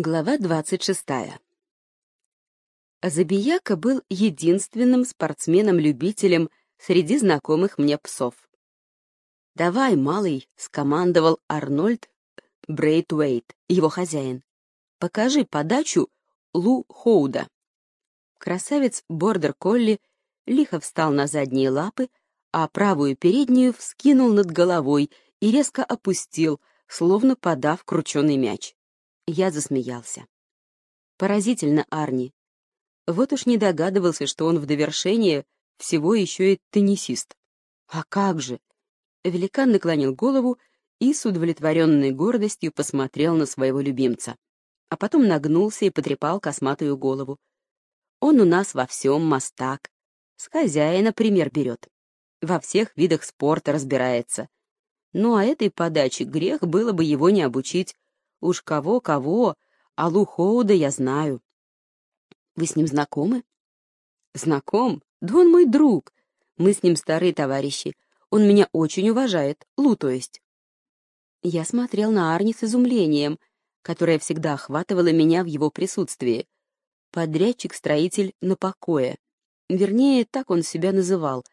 Глава 26. Забияка был единственным спортсменом-любителем среди знакомых мне псов. «Давай, малый», — скомандовал Арнольд Брейтвейт, его хозяин. «Покажи подачу Лу Хоуда». Красавец Бордер-Колли лихо встал на задние лапы, а правую переднюю вскинул над головой и резко опустил, словно подав крученый мяч. Я засмеялся. Поразительно, Арни. Вот уж не догадывался, что он в довершение всего еще и теннисист. А как же? Великан наклонил голову и с удовлетворенной гордостью посмотрел на своего любимца. А потом нагнулся и потрепал косматую голову. Он у нас во всем мастак. С хозяина пример берет. Во всех видах спорта разбирается. Ну а этой подаче грех было бы его не обучить. Уж кого-кого, а Лухоуда я знаю. Вы с ним знакомы? Знаком? Да он мой друг. Мы с ним старые товарищи. Он меня очень уважает. Лу, то есть. Я смотрел на Арни с изумлением, которое всегда охватывало меня в его присутствии. Подрядчик-строитель на покое. Вернее, так он себя называл.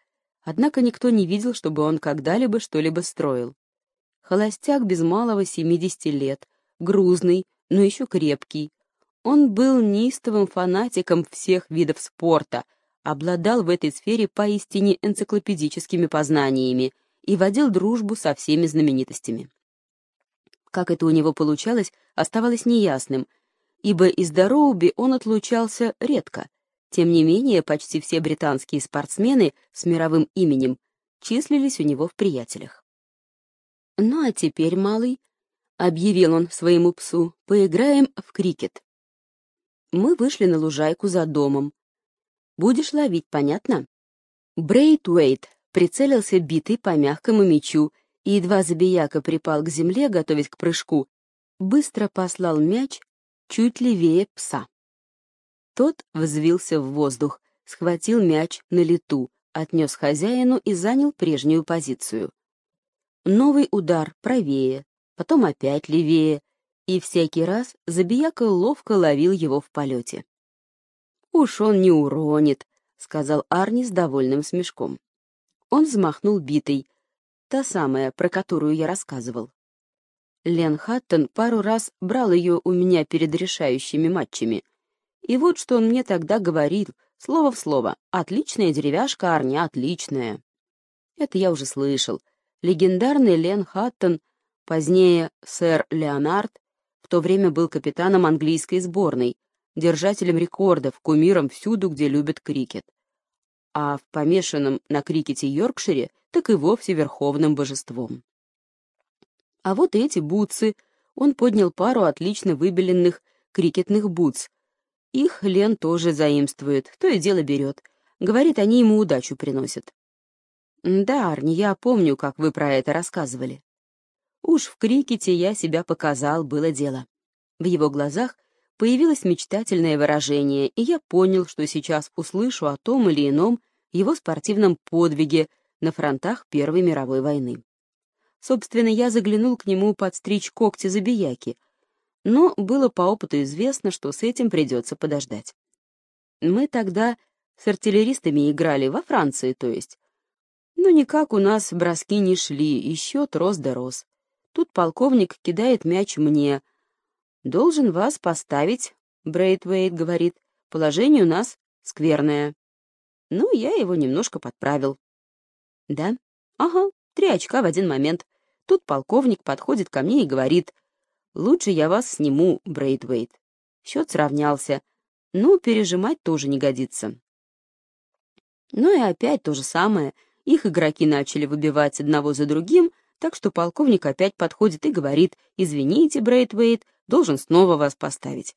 Однако никто не видел, чтобы он когда-либо что-либо строил. Холостяк без малого 70 лет, грузный, но еще крепкий. Он был неистовым фанатиком всех видов спорта, обладал в этой сфере поистине энциклопедическими познаниями и водил дружбу со всеми знаменитостями. Как это у него получалось, оставалось неясным, ибо из Дороуби он отлучался редко. Тем не менее, почти все британские спортсмены с мировым именем числились у него в приятелях. «Ну а теперь, малый, — объявил он своему псу, — «поиграем в крикет». Мы вышли на лужайку за домом. «Будешь ловить, понятно?» Брейт Уэйт прицелился битый по мягкому мячу, и едва забияка припал к земле, готовясь к прыжку, быстро послал мяч чуть левее пса. Тот взвился в воздух, схватил мяч на лету, отнес хозяину и занял прежнюю позицию. Новый удар правее, потом опять левее, и всякий раз Забияка ловко ловил его в полете. «Уж он не уронит», — сказал Арни с довольным смешком. Он взмахнул битой, та самая, про которую я рассказывал. Лен Хаттон пару раз брал ее у меня перед решающими матчами. И вот что он мне тогда говорил, слово в слово. «Отличная деревяшка, Арни, отличная». Это я уже слышал. Легендарный Лен Хаттон — Позднее сэр Леонард в то время был капитаном английской сборной, держателем рекордов, кумиром всюду, где любят крикет. А в помешанном на крикете Йоркшире так и вовсе верховным божеством. А вот эти бутсы, он поднял пару отлично выбеленных крикетных бутс. Их Лен тоже заимствует, то и дело берет. Говорит, они ему удачу приносят. Да, Арни, я помню, как вы про это рассказывали. Уж в крикете я себя показал, было дело. В его глазах появилось мечтательное выражение, и я понял, что сейчас услышу о том или ином его спортивном подвиге на фронтах Первой мировой войны. Собственно, я заглянул к нему подстричь когти забияки, но было по опыту известно, что с этим придется подождать. Мы тогда с артиллеристами играли, во Франции, то есть. Но никак у нас броски не шли, и счет рос да рос. Тут полковник кидает мяч мне. «Должен вас поставить», — Брейтвейт говорит. «Положение у нас скверное». Ну, я его немножко подправил. «Да? Ага, три очка в один момент. Тут полковник подходит ко мне и говорит. «Лучше я вас сниму, Брейтвейт». Счет сравнялся. Ну, пережимать тоже не годится. Ну и опять то же самое. Их игроки начали выбивать одного за другим — так что полковник опять подходит и говорит, «Извините, Брейтвейт, должен снова вас поставить».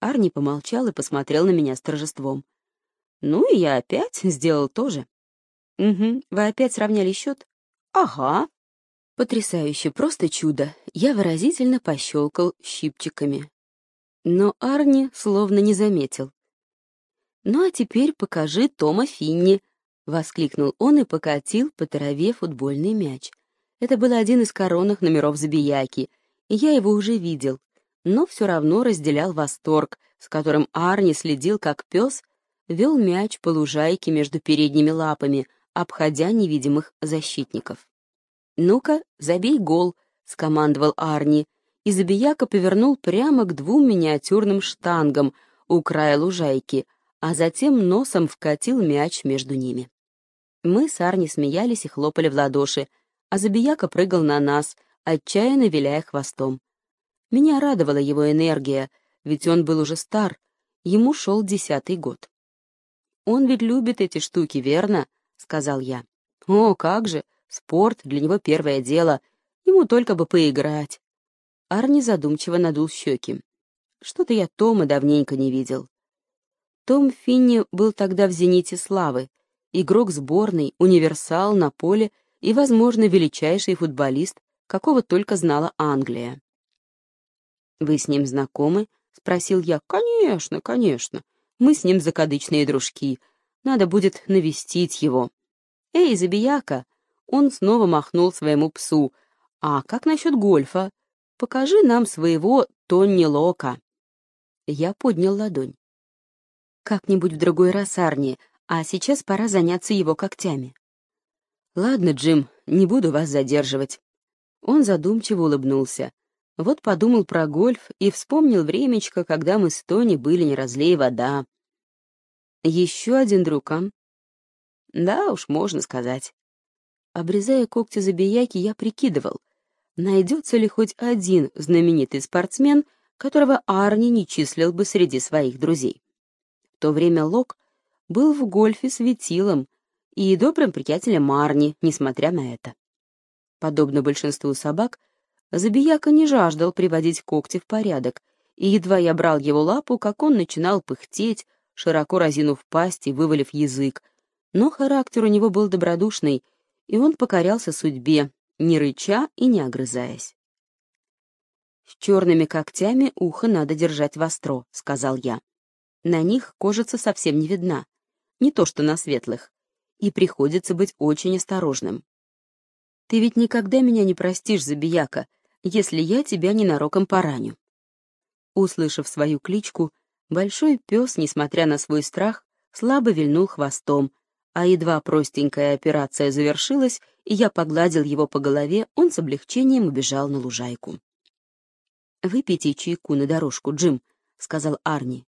Арни помолчал и посмотрел на меня с торжеством. «Ну и я опять сделал то же». «Угу, вы опять сравняли счет?» «Ага». Потрясающе, просто чудо. Я выразительно пощелкал щипчиками. Но Арни словно не заметил. «Ну а теперь покажи Тома Финни», — воскликнул он и покатил по траве футбольный мяч. Это был один из коронных номеров Забияки, и я его уже видел. но все равно разделял восторг, с которым Арни следил, как пес вел мяч по лужайке между передними лапами, обходя невидимых защитников. «Ну-ка, забей гол», — скомандовал Арни, и Забияка повернул прямо к двум миниатюрным штангам у края лужайки, а затем носом вкатил мяч между ними. Мы с Арни смеялись и хлопали в ладоши, а Забияка прыгал на нас, отчаянно виляя хвостом. Меня радовала его энергия, ведь он был уже стар, ему шел десятый год. «Он ведь любит эти штуки, верно?» — сказал я. «О, как же! Спорт для него первое дело. Ему только бы поиграть». Арни задумчиво надул щеки. «Что-то я Тома давненько не видел». Том Финни был тогда в «Зените славы», игрок сборной, универсал на поле и, возможно, величайший футболист, какого только знала Англия. «Вы с ним знакомы?» — спросил я. «Конечно, конечно. Мы с ним закадычные дружки. Надо будет навестить его». «Эй, забияка!» Он снова махнул своему псу. «А как насчет гольфа? Покажи нам своего Тонни Лока». Я поднял ладонь. «Как-нибудь в другой раз, Арни, а сейчас пора заняться его когтями». «Ладно, Джим, не буду вас задерживать». Он задумчиво улыбнулся. Вот подумал про гольф и вспомнил времечко, когда мы с Тони были не разлей вода. Еще один друг, а? Да уж, можно сказать. Обрезая когти забияки, я прикидывал, найдется ли хоть один знаменитый спортсмен, которого Арни не числил бы среди своих друзей. В то время Лок был в гольфе светилом и добрым приятелем Арни, несмотря на это. Подобно большинству собак, Забияка не жаждал приводить когти в порядок, и едва я брал его лапу, как он начинал пыхтеть, широко разинув пасть и вывалив язык. Но характер у него был добродушный, и он покорялся судьбе, не рыча и не огрызаясь. «С черными когтями ухо надо держать востро», — сказал я. «На них кожица совсем не видна, не то что на светлых, и приходится быть очень осторожным». «Ты ведь никогда меня не простишь, Забияка», если я тебя ненароком пораню». Услышав свою кличку, большой пес, несмотря на свой страх, слабо вильнул хвостом, а едва простенькая операция завершилась, и я погладил его по голове, он с облегчением убежал на лужайку. «Выпейте чайку на дорожку, Джим», — сказал Арни.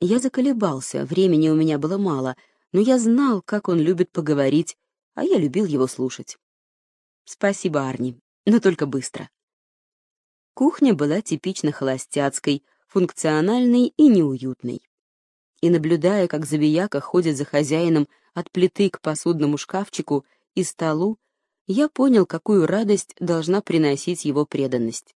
Я заколебался, времени у меня было мало, но я знал, как он любит поговорить, а я любил его слушать. «Спасибо, Арни но только быстро. Кухня была типично холостяцкой, функциональной и неуютной. И наблюдая, как Забияка ходит за хозяином от плиты к посудному шкафчику и столу, я понял, какую радость должна приносить его преданность.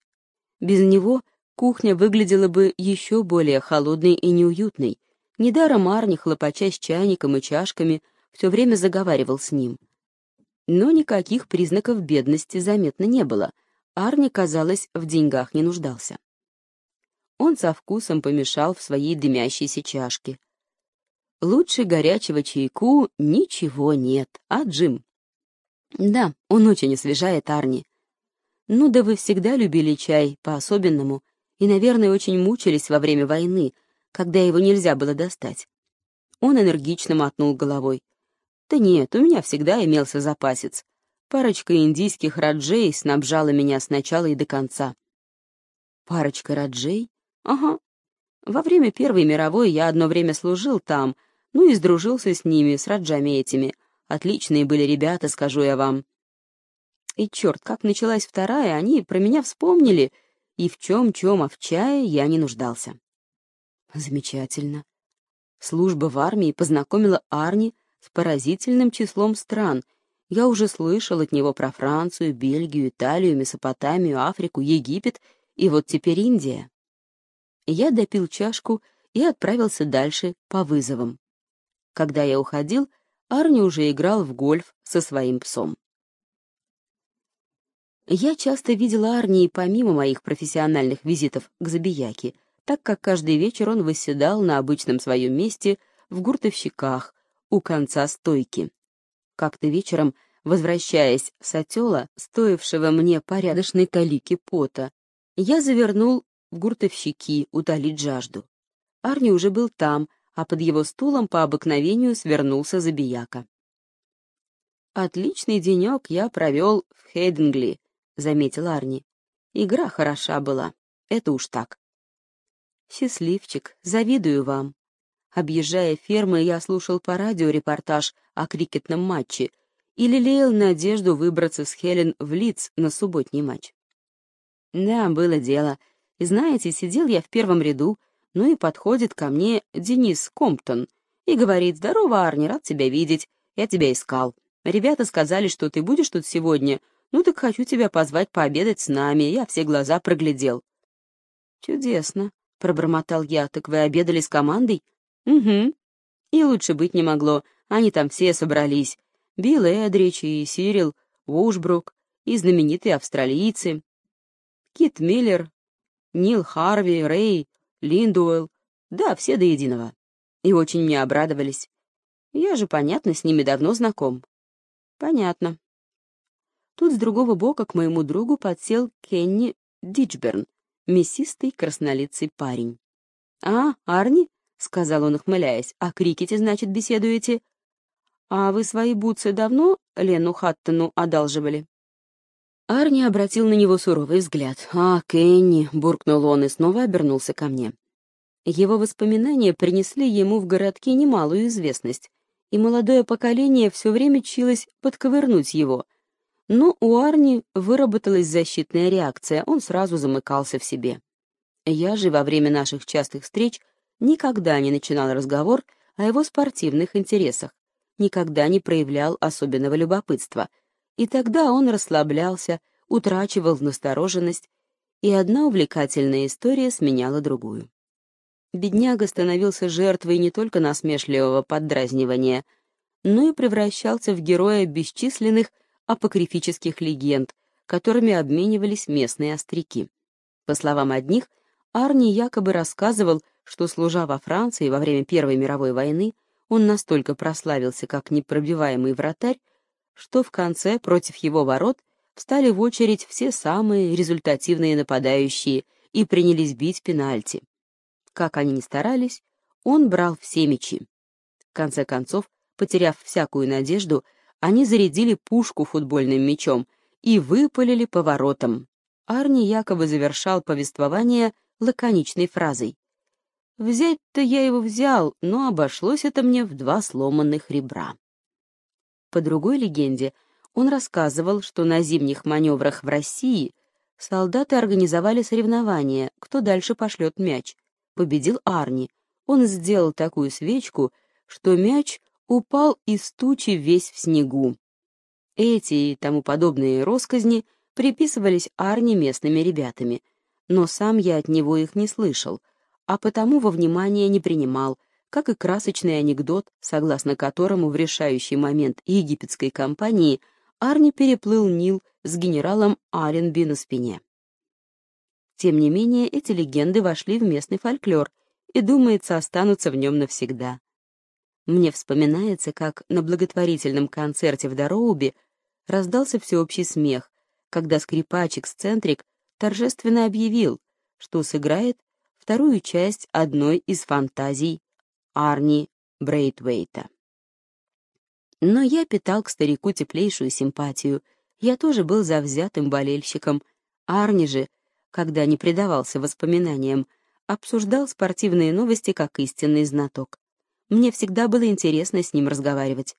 Без него кухня выглядела бы еще более холодной и неуютной. Недаром Арни, хлопача с чайником и чашками, все время заговаривал с ним — но никаких признаков бедности заметно не было. Арни, казалось, в деньгах не нуждался. Он со вкусом помешал в своей дымящейся чашке. Лучше горячего чайку ничего нет, а Джим? Да, он очень освежает Арни. Ну да вы всегда любили чай по-особенному и, наверное, очень мучились во время войны, когда его нельзя было достать. Он энергично мотнул головой. Да нет, у меня всегда имелся запасец. Парочка индийских раджей снабжала меня сначала и до конца. Парочка раджей? Ага. Во время Первой мировой я одно время служил там, ну и сдружился с ними, с раджами этими. Отличные были ребята, скажу я вам. И черт, как началась вторая, они про меня вспомнили, и в чем-чем, а в чае я не нуждался. Замечательно. Служба в армии познакомила Арни с поразительным числом стран. Я уже слышал от него про Францию, Бельгию, Италию, Месопотамию, Африку, Египет и вот теперь Индия. Я допил чашку и отправился дальше по вызовам. Когда я уходил, Арни уже играл в гольф со своим псом. Я часто видела Арни и помимо моих профессиональных визитов к Забияке, так как каждый вечер он восседал на обычном своем месте в гуртовщиках, у конца стойки. Как-то вечером, возвращаясь с отела, стоившего мне порядочной талики пота, я завернул в гуртовщики утолить жажду. Арни уже был там, а под его стулом по обыкновению свернулся забияка. «Отличный денек я провел в Хейдингли», — заметил Арни. «Игра хороша была, это уж так». «Счастливчик, завидую вам». Объезжая фермы, я слушал по радио репортаж о крикетном матче и лелеял надежду выбраться с Хелен в Лидс на субботний матч. Да, было дело. И знаете, сидел я в первом ряду, ну и подходит ко мне Денис Комптон и говорит, «Здорово, Арни, рад тебя видеть, я тебя искал. Ребята сказали, что ты будешь тут сегодня, ну так хочу тебя позвать пообедать с нами, я все глаза проглядел». «Чудесно», — пробормотал я, «так вы обедали с командой?» «Угу. И лучше быть не могло, они там все собрались. Билл Эдрич и Сирил Ушбрук, и знаменитые австралийцы, Кит Миллер, Нил Харви, Рэй, Линдуэлл, да, все до единого. И очень мне обрадовались. Я же, понятно, с ними давно знаком. Понятно. Тут с другого бока к моему другу подсел Кенни Дичберн, мясистый краснолицый парень. «А, Арни?» — сказал он, ухмыляясь. «О крикете, значит, беседуете?» «А вы свои бутсы давно Лену Хаттону одалживали?» Арни обратил на него суровый взгляд. «А, Кенни!» — буркнул он и снова обернулся ко мне. Его воспоминания принесли ему в городке немалую известность, и молодое поколение все время чилось подковырнуть его. Но у Арни выработалась защитная реакция, он сразу замыкался в себе. Я же во время наших частых встреч никогда не начинал разговор о его спортивных интересах, никогда не проявлял особенного любопытства — и тогда он расслаблялся, утрачивал настороженность, и одна увлекательная история сменяла другую. Бедняга становился жертвой не только насмешливого поддразнивания, но и превращался в героя бесчисленных апокрифических легенд, которыми обменивались местные остряки. По словам одних, Арни якобы рассказывал, что, служа во Франции во время Первой мировой войны, он настолько прославился как непробиваемый вратарь, что в конце против его ворот встали в очередь все самые результативные нападающие и принялись бить пенальти. Как они ни старались, он брал все мячи. В конце концов, потеряв всякую надежду, они зарядили пушку футбольным мячом и выпалили по воротам. Арни якобы завершал повествование лаконичной фразой. «Взять-то я его взял, но обошлось это мне в два сломанных ребра». По другой легенде, он рассказывал, что на зимних маневрах в России солдаты организовали соревнования, кто дальше пошлет мяч. Победил Арни. Он сделал такую свечку, что мяч упал из тучи весь в снегу. Эти и тому подобные росказни приписывались Арни местными ребятами, но сам я от него их не слышал, а потому во внимание не принимал, как и красочный анекдот, согласно которому в решающий момент египетской кампании Арни переплыл Нил с генералом Аленби на спине. Тем не менее, эти легенды вошли в местный фольклор и, думается, останутся в нем навсегда. Мне вспоминается, как на благотворительном концерте в Дороубе раздался всеобщий смех, когда скрипач-эксцентрик торжественно объявил, что сыграет вторую часть одной из фантазий Арни Брейтвейта. Но я питал к старику теплейшую симпатию. Я тоже был завзятым болельщиком. Арни же, когда не предавался воспоминаниям, обсуждал спортивные новости как истинный знаток. Мне всегда было интересно с ним разговаривать.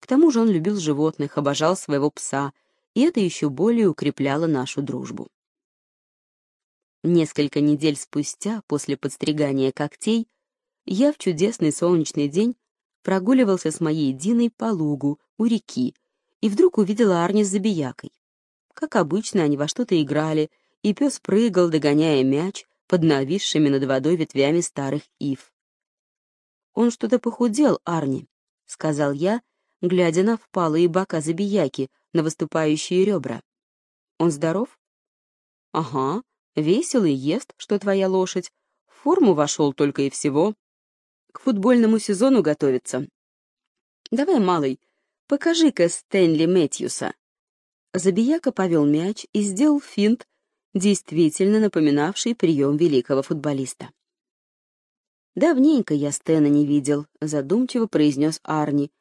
К тому же он любил животных, обожал своего пса, и это еще более укрепляло нашу дружбу. Несколько недель спустя, после подстригания когтей, я в чудесный солнечный день прогуливался с моей Диной по лугу у реки и вдруг увидела Арни с забиякой. Как обычно, они во что-то играли, и пес прыгал, догоняя мяч под нависшими над водой ветвями старых ив. «Он что-то похудел, Арни», — сказал я, глядя на впалые бока забияки, на выступающие ребра. «Он здоров?» «Ага, весел и ест, что твоя лошадь. В форму вошел только и всего к футбольному сезону готовится. Давай, малый, покажи-ка Стэнли Мэтьюса. Забияка повел мяч и сделал финт, действительно напоминавший прием великого футболиста. «Давненько я Стена не видел», — задумчиво произнес Арни.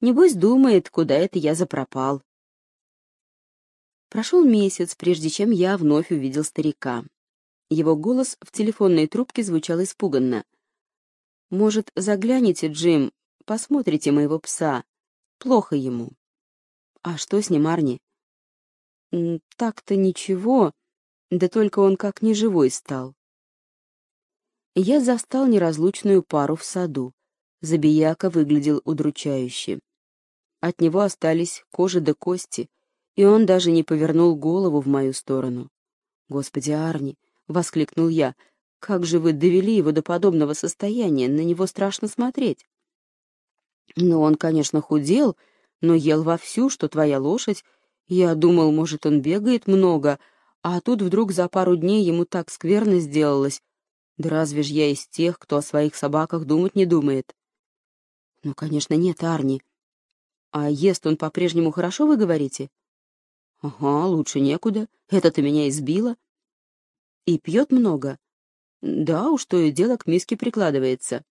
«Небось думает, куда это я запропал». Прошел месяц, прежде чем я вновь увидел старика. Его голос в телефонной трубке звучал испуганно. «Может, загляните, Джим, посмотрите моего пса. Плохо ему». «А что с ним, Арни?» «Так-то ничего, да только он как неживой стал». Я застал неразлучную пару в саду. Забияка выглядел удручающе. От него остались кожа до кости, и он даже не повернул голову в мою сторону. «Господи, Арни!» — воскликнул я. «Как же вы довели его до подобного состояния? На него страшно смотреть». «Ну, он, конечно, худел, но ел вовсю, что твоя лошадь. Я думал, может, он бегает много, а тут вдруг за пару дней ему так скверно сделалось. Да разве ж я из тех, кто о своих собаках думать не думает?» «Ну, конечно, нет, Арни. А ест он по-прежнему хорошо, вы говорите?» «Ага, лучше некуда. Это-то меня избило». «И пьет много?» «Да уж, то и дело к миске прикладывается».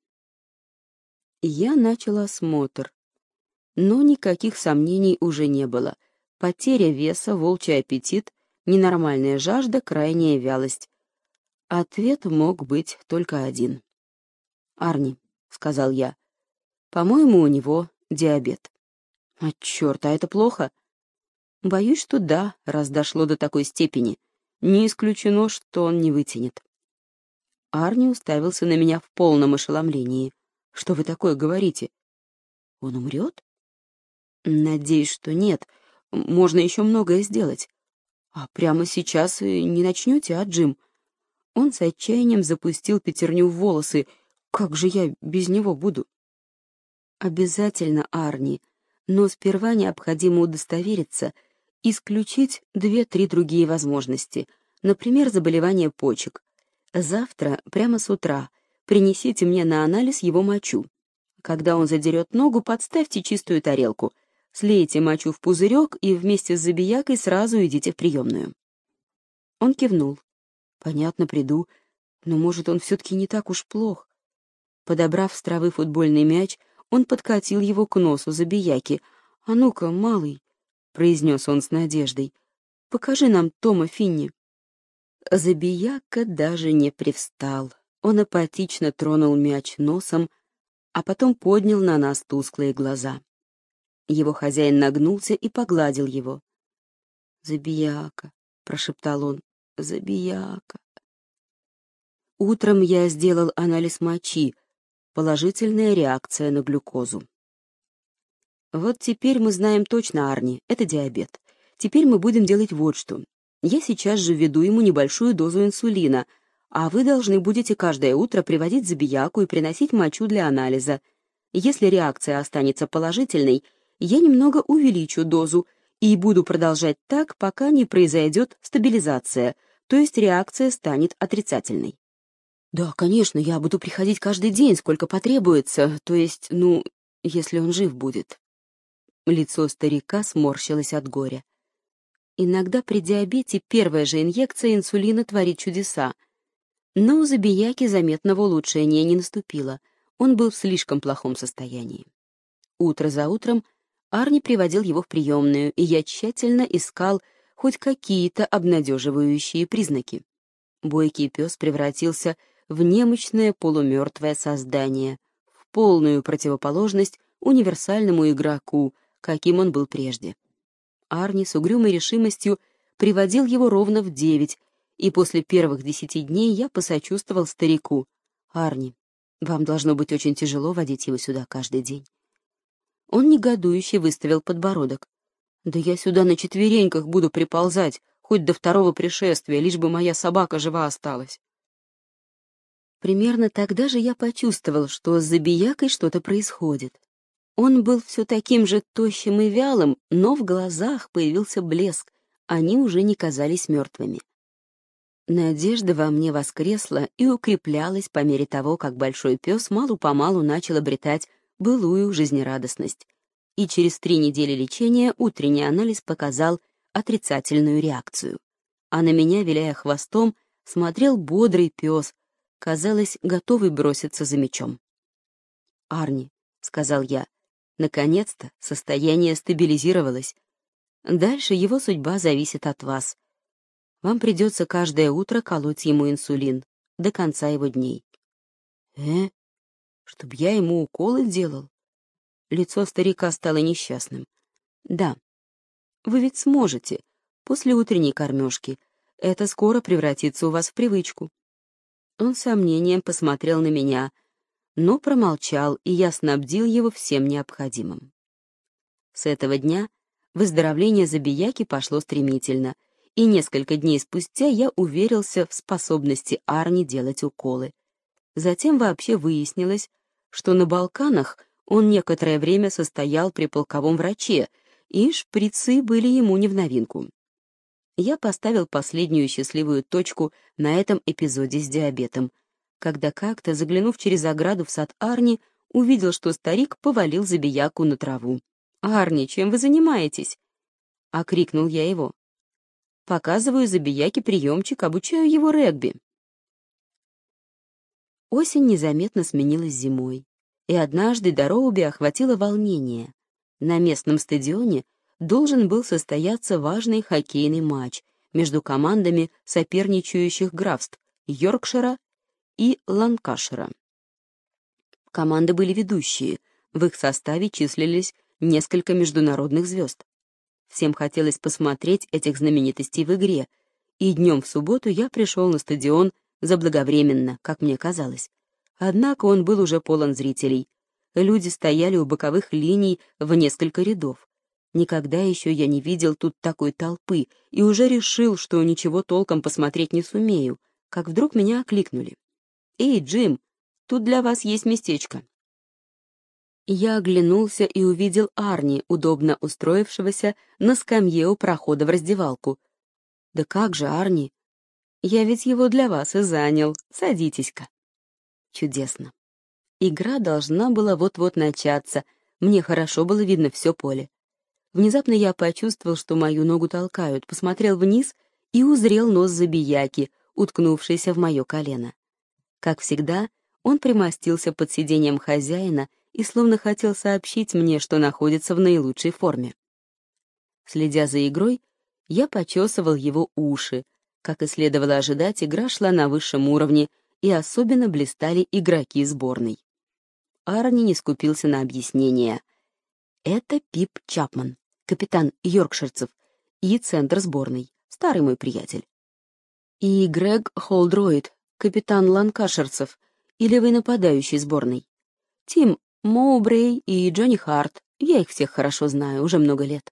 Я начал осмотр. Но никаких сомнений уже не было. Потеря веса, волчий аппетит, ненормальная жажда, крайняя вялость. Ответ мог быть только один. «Арни», — сказал я, — «по-моему, у него диабет». «А черт, а это плохо?» Боюсь, что да, раз дошло до такой степени. Не исключено, что он не вытянет. Арни уставился на меня в полном ошеломлении. Что вы такое говорите? Он умрет? Надеюсь, что нет. Можно еще многое сделать. А прямо сейчас не начнете, а, Джим? Он с отчаянием запустил пятерню в волосы. Как же я без него буду? Обязательно, Арни. Но сперва необходимо удостовериться — исключить две-три другие возможности, например, заболевание почек. Завтра, прямо с утра, принесите мне на анализ его мочу. Когда он задерет ногу, подставьте чистую тарелку, слейте мочу в пузырек и вместе с забиякой сразу идите в приемную. Он кивнул. «Понятно, приду, но, может, он все-таки не так уж плох». Подобрав с травы футбольный мяч, он подкатил его к носу забияки. «А ну-ка, малый, — произнес он с надеждой. «Покажи нам Тома Финни». Забияка даже не привстал. Он апатично тронул мяч носом, а потом поднял на нас тусклые глаза. Его хозяин нагнулся и погладил его. «Забияка», — прошептал он, — «забияка». Утром я сделал анализ мочи, положительная реакция на глюкозу. Вот теперь мы знаем точно, Арни, это диабет. Теперь мы будем делать вот что. Я сейчас же введу ему небольшую дозу инсулина, а вы должны будете каждое утро приводить забияку и приносить мочу для анализа. Если реакция останется положительной, я немного увеличу дозу и буду продолжать так, пока не произойдет стабилизация, то есть реакция станет отрицательной. Да, конечно, я буду приходить каждый день, сколько потребуется, то есть, ну, если он жив будет. Лицо старика сморщилось от горя. Иногда при диабете первая же инъекция инсулина творит чудеса. Но у забияки заметного улучшения не наступило. Он был в слишком плохом состоянии. Утро за утром Арни приводил его в приемную, и я тщательно искал хоть какие-то обнадеживающие признаки. Бойкий пес превратился в немощное полумертвое создание, в полную противоположность универсальному игроку, каким он был прежде. Арни с угрюмой решимостью приводил его ровно в девять, и после первых десяти дней я посочувствовал старику. «Арни, вам должно быть очень тяжело водить его сюда каждый день». Он негодующе выставил подбородок. «Да я сюда на четвереньках буду приползать, хоть до второго пришествия, лишь бы моя собака жива осталась». Примерно тогда же я почувствовал, что с забиякой что-то происходит. Он был все таким же тощим и вялым, но в глазах появился блеск, они уже не казались мертвыми. Надежда во мне воскресла и укреплялась по мере того, как большой пес малу-помалу начал обретать былую жизнерадостность. И через три недели лечения утренний анализ показал отрицательную реакцию. а на меня, виляя хвостом, смотрел бодрый пес, казалось, готовый броситься за мечом. «Арни», — сказал я, — «наконец-то состояние стабилизировалось. Дальше его судьба зависит от вас. Вам придется каждое утро колоть ему инсулин до конца его дней». «Э? Чтоб я ему уколы делал?» Лицо старика стало несчастным. «Да. Вы ведь сможете, после утренней кормежки. Это скоро превратится у вас в привычку». Он с сомнением посмотрел на меня, но промолчал, и я снабдил его всем необходимым. С этого дня выздоровление забияки пошло стремительно, и несколько дней спустя я уверился в способности Арни делать уколы. Затем вообще выяснилось, что на Балканах — он некоторое время состоял при полковом враче, и шприцы были ему не в новинку. Я поставил последнюю счастливую точку на этом эпизоде с диабетом, когда как-то, заглянув через ограду в сад Арни, увидел, что старик повалил забияку на траву. «Арни, чем вы занимаетесь?» — окрикнул я его. «Показываю забияке приемчик, обучаю его регби». Осень незаметно сменилась зимой и однажды Дороуби охватило волнение. На местном стадионе должен был состояться важный хоккейный матч между командами соперничающих графств Йоркшира и Ланкашира. Команды были ведущие, в их составе числились несколько международных звезд. Всем хотелось посмотреть этих знаменитостей в игре, и днем в субботу я пришел на стадион заблаговременно, как мне казалось. Однако он был уже полон зрителей. Люди стояли у боковых линий в несколько рядов. Никогда еще я не видел тут такой толпы и уже решил, что ничего толком посмотреть не сумею, как вдруг меня окликнули. «Эй, Джим, тут для вас есть местечко». Я оглянулся и увидел Арни, удобно устроившегося на скамье у прохода в раздевалку. «Да как же, Арни? Я ведь его для вас и занял. Садитесь-ка». Чудесно. Игра должна была вот-вот начаться, мне хорошо было видно все поле. Внезапно я почувствовал, что мою ногу толкают, посмотрел вниз и узрел нос забияки, уткнувшийся в мое колено. Как всегда, он примостился под сиденьем хозяина и словно хотел сообщить мне, что находится в наилучшей форме. Следя за игрой, я почесывал его уши. Как и следовало ожидать, игра шла на высшем уровне, и особенно блистали игроки сборной. Арни не скупился на объяснение. Это Пип Чапман, капитан йоркширцев и центр сборной, старый мой приятель. И Грег Холдроид, капитан ланкашерцев и левый нападающий сборной. Тим Моубрей и Джонни Харт, я их всех хорошо знаю, уже много лет.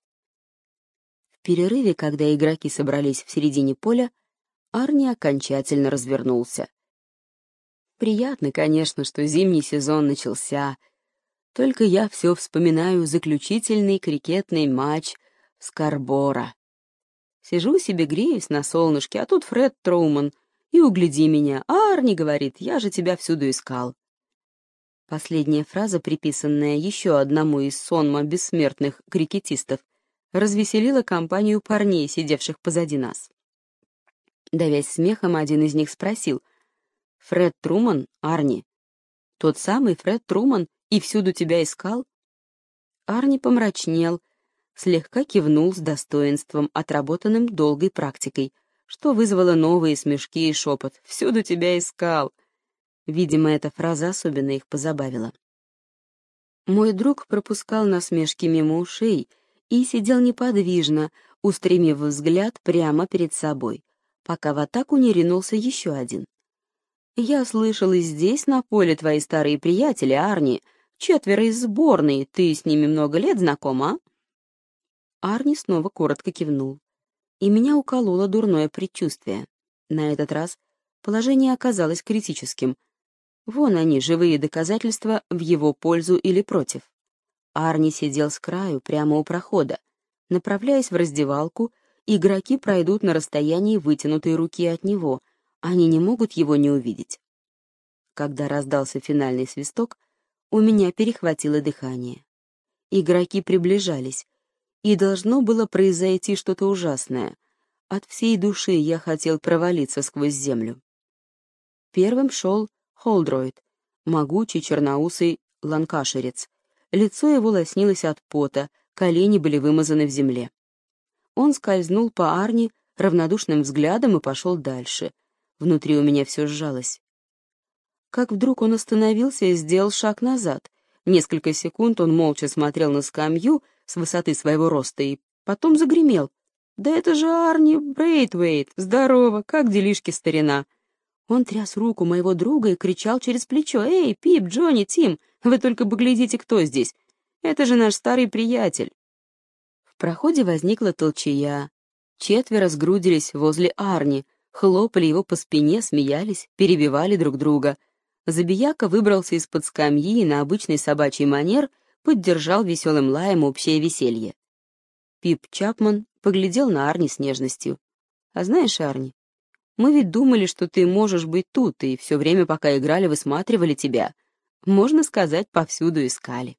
В перерыве, когда игроки собрались в середине поля, Арни окончательно развернулся. Приятно, конечно, что зимний сезон начался. Только я все вспоминаю заключительный крикетный матч в Скарбора. Сижу себе, греюсь на солнышке, а тут Фред Троуман. И угляди меня. Арни говорит, я же тебя всюду искал. Последняя фраза, приписанная еще одному из сонма бессмертных крикетистов, развеселила компанию парней, сидевших позади нас. Давясь смехом, один из них спросил, Фред Труман, Арни. Тот самый Фред Труман и всюду тебя искал? Арни помрачнел, слегка кивнул с достоинством, отработанным долгой практикой, что вызвало новые смешки и шепот. «Всюду тебя искал!» Видимо, эта фраза особенно их позабавила. Мой друг пропускал насмешки мимо ушей и сидел неподвижно, устремив взгляд прямо перед собой, пока в атаку не ринулся еще один. Я слышал и здесь, на поле, твои старые приятели, Арни. Четверо из сборной. Ты с ними много лет знакома?» Арни снова коротко кивнул. И меня укололо дурное предчувствие. На этот раз положение оказалось критическим. Вон они, живые доказательства в его пользу или против. Арни сидел с краю, прямо у прохода. Направляясь в раздевалку, игроки пройдут на расстоянии вытянутой руки от него, они не могут его не увидеть. Когда раздался финальный свисток, у меня перехватило дыхание. Игроки приближались, и должно было произойти что-то ужасное. От всей души я хотел провалиться сквозь землю. Первым шел Холдроид, могучий черноусый ланкашерец. Лицо его лоснилось от пота, колени были вымазаны в земле. Он скользнул по Арни равнодушным взглядом и пошел дальше. Внутри у меня все сжалось. Как вдруг он остановился и сделал шаг назад. Несколько секунд он молча смотрел на скамью с высоты своего роста и потом загремел. «Да это же Арни Брейтвейт! Здорово! Как делишки, старина?» Он тряс руку моего друга и кричал через плечо. «Эй, Пип, Джонни, Тим, вы только поглядите, кто здесь! Это же наш старый приятель!» Проходе возникла толчая. Четверо сгрудились возле Арни, хлопали его по спине, смеялись, перебивали друг друга. Забияка выбрался из-под скамьи и на обычный собачий манер поддержал веселым лаем общее веселье. Пип Чапман поглядел на Арни с нежностью. «А знаешь, Арни, мы ведь думали, что ты можешь быть тут, и все время, пока играли, высматривали тебя. Можно сказать, повсюду искали».